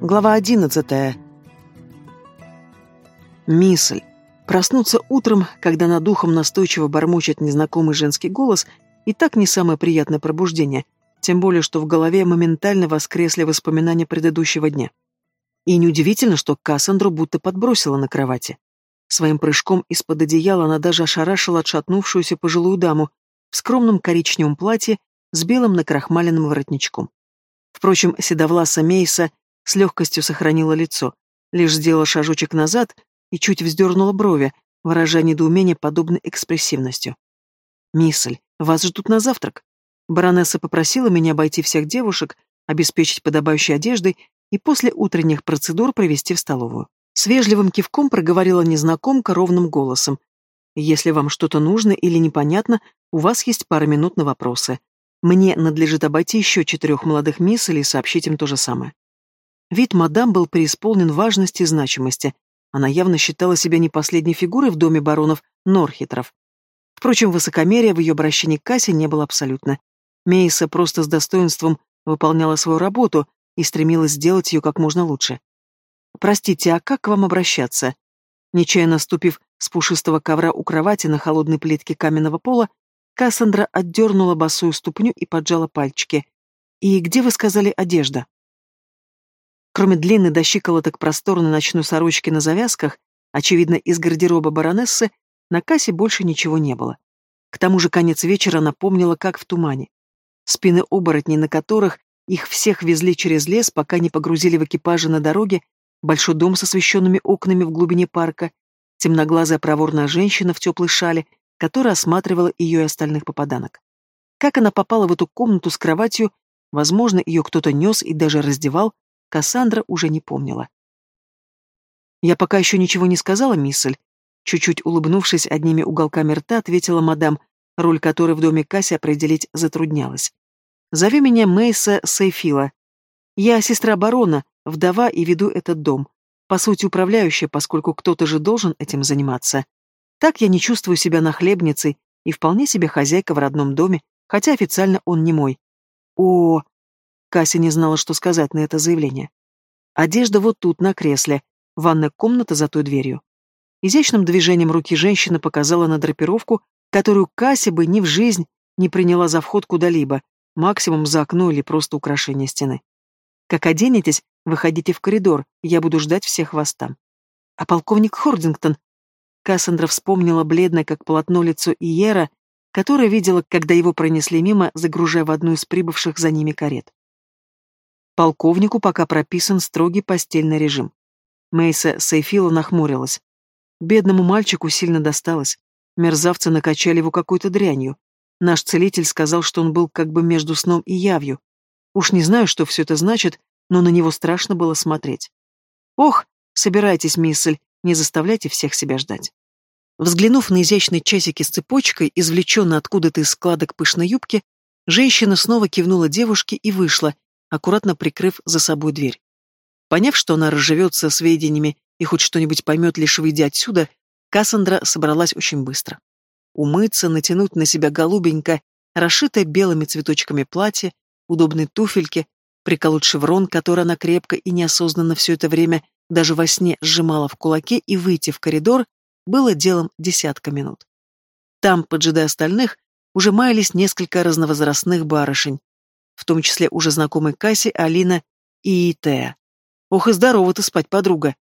Глава одиннадцатая. Мисль. Проснуться утром, когда над духом настойчиво бормочет незнакомый женский голос, и так не самое приятное пробуждение, тем более, что в голове моментально воскресли воспоминания предыдущего дня. И неудивительно, что Кассандру будто подбросила на кровати. Своим прыжком из-под одеяла она даже ошарашила отшатнувшуюся пожилую даму в скромном коричневом платье с белым накрахмаленным воротничком. Впрочем, седовласа Мейса с легкостью сохранила лицо, лишь сделала шажочек назад и чуть вздернула брови, выражая недоумение подобной экспрессивностью. «Мисль, вас ждут на завтрак. Баронесса попросила меня обойти всех девушек, обеспечить подобающей одеждой и после утренних процедур провести в столовую. С вежливым кивком проговорила незнакомка ровным голосом. «Если вам что-то нужно или непонятно, у вас есть пара минут на вопросы. Мне надлежит обойти еще четырех молодых мисселей и сообщить им то же самое. Вид мадам был преисполнен важности и значимости. Она явно считала себя не последней фигурой в доме баронов Норхитров. Впрочем, высокомерия в ее обращении к кассе не было абсолютно. Мейса просто с достоинством выполняла свою работу и стремилась сделать ее как можно лучше. «Простите, а как к вам обращаться?» Нечаянно ступив с пушистого ковра у кровати на холодной плитке каменного пола, Кассандра отдернула босую ступню и поджала пальчики. «И где, вы сказали, одежда?» Кроме длинной до щиколоток просторной ночной сорочки на завязках, очевидно, из гардероба баронессы, на кассе больше ничего не было. К тому же конец вечера напомнила, как в тумане. Спины оборотней, на которых их всех везли через лес, пока не погрузили в экипажи на дороге, большой дом с освещенными окнами в глубине парка, темноглазая проворная женщина в теплой шале, которая осматривала ее и остальных попаданок. Как она попала в эту комнату с кроватью, возможно, ее кто-то нес и даже раздевал, Кассандра уже не помнила. «Я пока еще ничего не сказала, миссель», чуть-чуть улыбнувшись одними уголками рта, ответила мадам, роль которой в доме Касси определить затруднялась. «Зови меня Мейса Сейфила. Я сестра барона, вдова и веду этот дом. По сути, управляющая, поскольку кто-то же должен этим заниматься. Так я не чувствую себя нахлебницей и вполне себе хозяйка в родном доме, хотя официально он не мой. О, Кася не знала, что сказать на это заявление. Одежда вот тут, на кресле, ванная комната за той дверью. Изящным движением руки женщина показала на драпировку, которую Кася бы ни в жизнь не приняла за вход куда-либо, максимум за окно или просто украшение стены. Как оденетесь, выходите в коридор, я буду ждать всех вас там. А полковник Хордингтон... Кассандра вспомнила бледное, как полотно лицо Иера, которое видела, когда его пронесли мимо, загружая в одну из прибывших за ними карет. Полковнику пока прописан строгий постельный режим. Мейса Сейфила нахмурилась. Бедному мальчику сильно досталось. Мерзавцы накачали его какой-то дрянью. Наш целитель сказал, что он был как бы между сном и явью. Уж не знаю, что все это значит, но на него страшно было смотреть. Ох, собирайтесь, миссель, не заставляйте всех себя ждать. Взглянув на изящные часики с цепочкой, извлеченной откуда-то из складок пышной юбки, женщина снова кивнула девушке и вышла, аккуратно прикрыв за собой дверь. Поняв, что она разживется сведениями и хоть что-нибудь поймет, лишь выйдя отсюда, Кассандра собралась очень быстро. Умыться, натянуть на себя голубенько, расшитое белыми цветочками платье, удобные туфельки, приколоть шеврон, который она крепко и неосознанно все это время даже во сне сжимала в кулаке и выйти в коридор, было делом десятка минут. Там, поджидая остальных, уже маялись несколько разновозрастных барышень, в том числе уже знакомые Касси, Алина и Теа. «Ох и здорово ты спать, подруга!»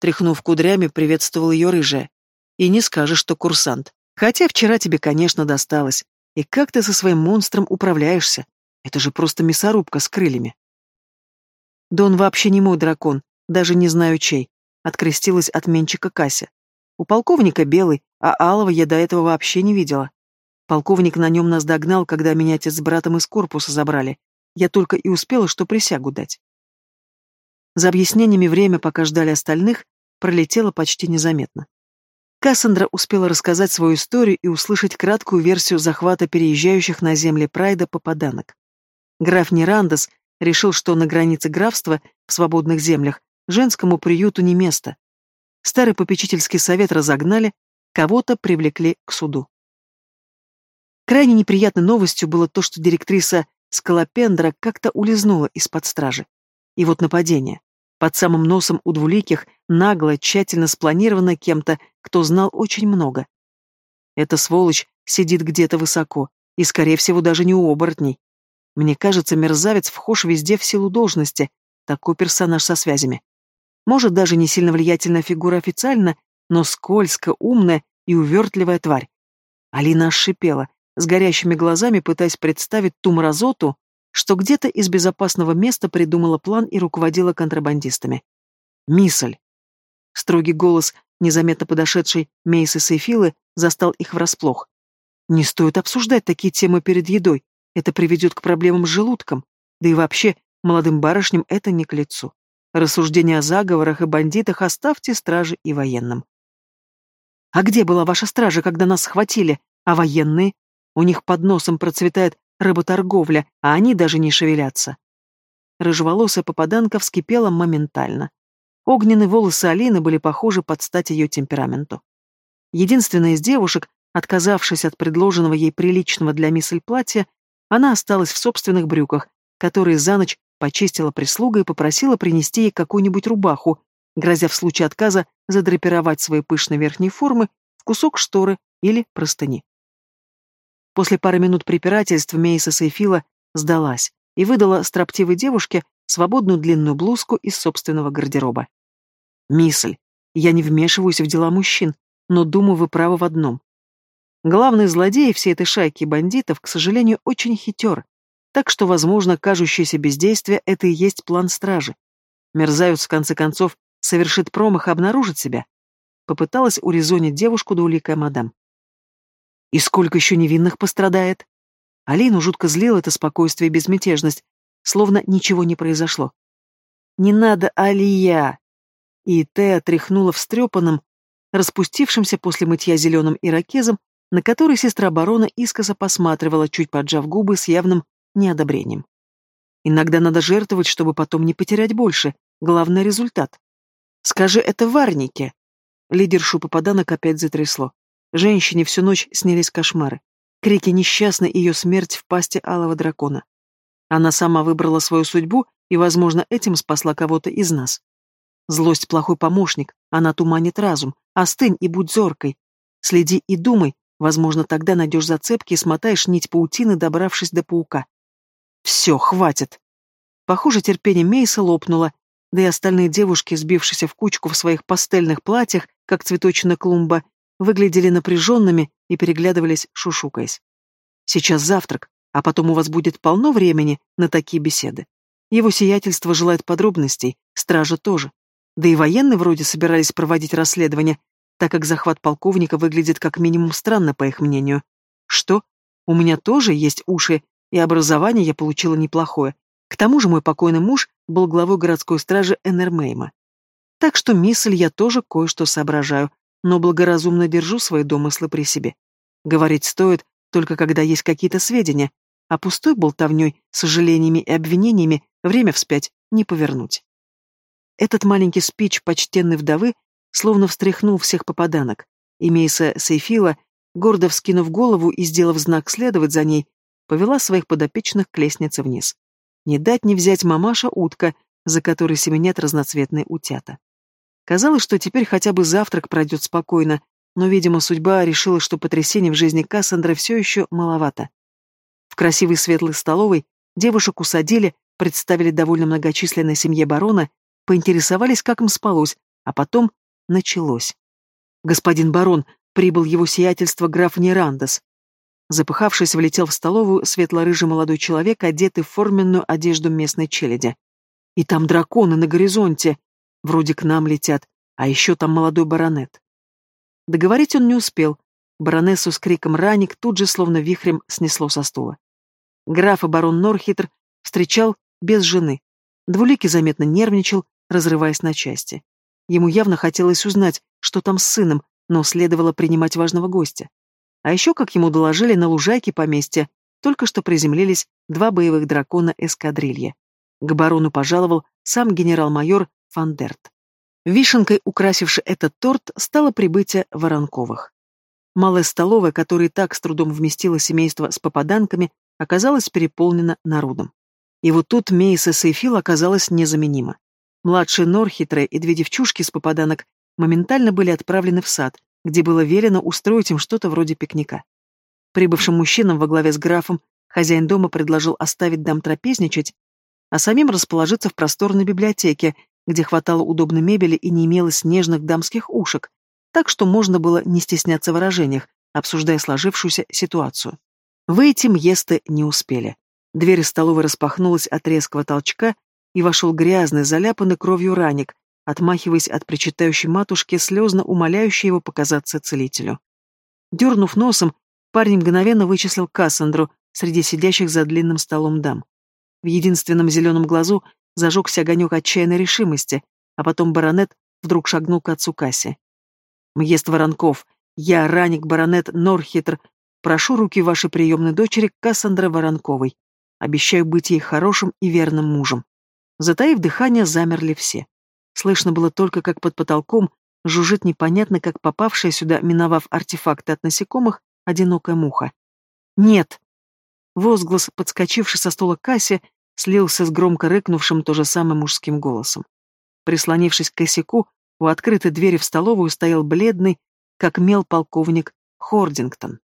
Тряхнув кудрями, приветствовал ее рыжая. «И не скажешь, что курсант. Хотя вчера тебе, конечно, досталось. И как ты со своим монстром управляешься? Это же просто мясорубка с крыльями». «Да он вообще не мой дракон, даже не знаю чей», — открестилась от Менчика Кася. «У полковника белый, а алого я до этого вообще не видела. Полковник на нем нас догнал, когда меня отец с братом из корпуса забрали. Я только и успела, что присягу дать. За объяснениями время, пока ждали остальных, пролетело почти незаметно. Кассандра успела рассказать свою историю и услышать краткую версию захвата переезжающих на земли Прайда попаданок. Граф Нерандес решил, что на границе графства, в свободных землях, женскому приюту не место. Старый попечительский совет разогнали, кого-то привлекли к суду. Крайне неприятной новостью было то, что директриса Скалопендра как-то улизнула из-под стражи. И вот нападение. Под самым носом у двуликих, нагло, тщательно спланировано кем-то, кто знал очень много. Эта сволочь сидит где-то высоко, и, скорее всего, даже не у оборотней. Мне кажется, мерзавец вхож везде в силу должности, такой персонаж со связями. Может, даже не сильно влиятельная фигура официально, но скользко, умная и увертливая тварь. Алина ошипела, с горящими глазами пытаясь представить ту мразоту, что где-то из безопасного места придумала план и руководила контрабандистами. Мисль. Строгий голос, незаметно подошедший Мейсы Сейфилы, застал их врасплох. Не стоит обсуждать такие темы перед едой, это приведет к проблемам с желудком, да и вообще, молодым барышням это не к лицу. Рассуждения о заговорах и бандитах оставьте страже и военным. А где была ваша стража, когда нас схватили? А военные? У них под носом процветает рыботорговля, а они даже не шевелятся. Рыжеволосая попаданка вскипела моментально. Огненные волосы Алины были похожи под стать ее темпераменту. Единственная из девушек, отказавшись от предложенного ей приличного для миссель платья, она осталась в собственных брюках, которые за ночь почистила прислуга и попросила принести ей какую-нибудь рубаху, грозя в случае отказа задрапировать свои пышные верхние формы в кусок шторы или простыни. После пары минут препирательств Мейса Сейфила сдалась и выдала строптивой девушке свободную длинную блузку из собственного гардероба. «Мисль, я не вмешиваюсь в дела мужчин, но думаю, вы правы в одном. Главный злодей всей этой шайки бандитов, к сожалению, очень хитер, так что, возможно, кажущееся бездействие — это и есть план стражи. Мерзавец, в конце концов, совершит промах и обнаружит себя. Попыталась урезонить девушку двуликая мадам. И сколько еще невинных пострадает? Алину жутко злило это спокойствие и безмятежность, словно ничего не произошло. «Не надо, Алия!» И Тея тряхнула встрепанным, распустившимся после мытья зеленым ирокезом, на который сестра барона искоса посматривала, чуть поджав губы с явным неодобрением. Иногда надо жертвовать, чтобы потом не потерять больше. Главный результат. Скажи это Варнике. Лидершу попаданок опять затрясло. Женщине всю ночь снились кошмары. Крики несчастной ее смерть в пасти алого дракона. Она сама выбрала свою судьбу и, возможно, этим спасла кого-то из нас. Злость — плохой помощник, она туманит разум. Остынь и будь зоркой. Следи и думай, возможно, тогда найдешь зацепки и смотаешь нить паутины, добравшись до паука. Все, хватит. Похоже, терпение Мейса лопнуло, да и остальные девушки, сбившиеся в кучку в своих пастельных платьях, как цветочная клумба, выглядели напряженными и переглядывались, шушукаясь. Сейчас завтрак, а потом у вас будет полно времени на такие беседы. Его сиятельство желает подробностей, стража тоже. Да и военные вроде собирались проводить расследование, так как захват полковника выглядит как минимум странно, по их мнению. Что? У меня тоже есть уши, и образование я получила неплохое. К тому же мой покойный муж был главой городской стражи Энермейма. Так что мысль я тоже кое-что соображаю, но благоразумно держу свои домыслы при себе. Говорить стоит, только когда есть какие-то сведения, а пустой болтовней, сожалениями и обвинениями время вспять не повернуть. Этот маленький спич почтенной вдовы словно встряхнул всех попаданок, и Мейса Сейфила, гордо вскинув голову и сделав знак следовать за ней, повела своих подопечных к лестнице вниз. Не дать не взять мамаша-утка, за которой семенят разноцветные утята. Казалось, что теперь хотя бы завтрак пройдет спокойно, но, видимо, судьба решила, что потрясений в жизни Кассандры все еще маловато. В красивой светлой столовой девушек усадили, представили довольно многочисленной семье барона, поинтересовались, как им спалось, а потом началось. «Господин барон, прибыл его сиятельство граф Нерандес. Запыхавшись, влетел в столовую светло-рыжий молодой человек, одетый в форменную одежду местной челяди. И там драконы на горизонте. Вроде к нам летят, а еще там молодой баронет. Договорить он не успел. Баронессу с криком «Раник» тут же словно вихрем снесло со стула. Граф и барон Норхитр встречал без жены. Двуликий заметно нервничал, разрываясь на части. Ему явно хотелось узнать, что там с сыном, но следовало принимать важного гостя. А еще, как ему доложили, на лужайке поместья только что приземлились два боевых дракона эскадрильи. К барону пожаловал сам генерал-майор Фандерт. Вишенкой, украсившей этот торт, стало прибытие Воронковых. Малая столовая, которая так с трудом вместила семейство с попаданками, оказалась переполнена народом. И вот тут Мейса Сейфил оказалась незаменима. Младшие Норхитры и две девчушки с попаданок моментально были отправлены в сад, где было велено устроить им что-то вроде пикника. Прибывшим мужчинам во главе с графом хозяин дома предложил оставить дам трапезничать, а самим расположиться в просторной библиотеке, где хватало удобной мебели и не имелось нежных дамских ушек, так что можно было не стесняться в выражениях, обсуждая сложившуюся ситуацию. Выйти Мьесты не успели. Дверь столовой распахнулась от резкого толчка, и вошел грязный, заляпанный кровью раник, отмахиваясь от причитающей матушки, слезно умоляющей его показаться целителю. Дернув носом, парень мгновенно вычислил Кассандру среди сидящих за длинным столом дам. В единственном зеленом глазу зажегся огонек отчаянной решимости, а потом баронет вдруг шагнул к отцу Касси. «Мьест Воронков, я, Раник, баронет Норхитр, прошу руки вашей приемной дочери Кассандры Воронковой. Обещаю быть ей хорошим и верным мужем». Затаив дыхание, замерли все. Слышно было только, как под потолком жужжит непонятно, как попавшая сюда, миновав артефакты от насекомых, одинокая муха. «Нет!» Возглас, подскочивший со стула Касси, слился с громко рыкнувшим то же самым мужским голосом. Прислонившись к косяку, у открытой двери в столовую стоял бледный, как мел полковник Хордингтон.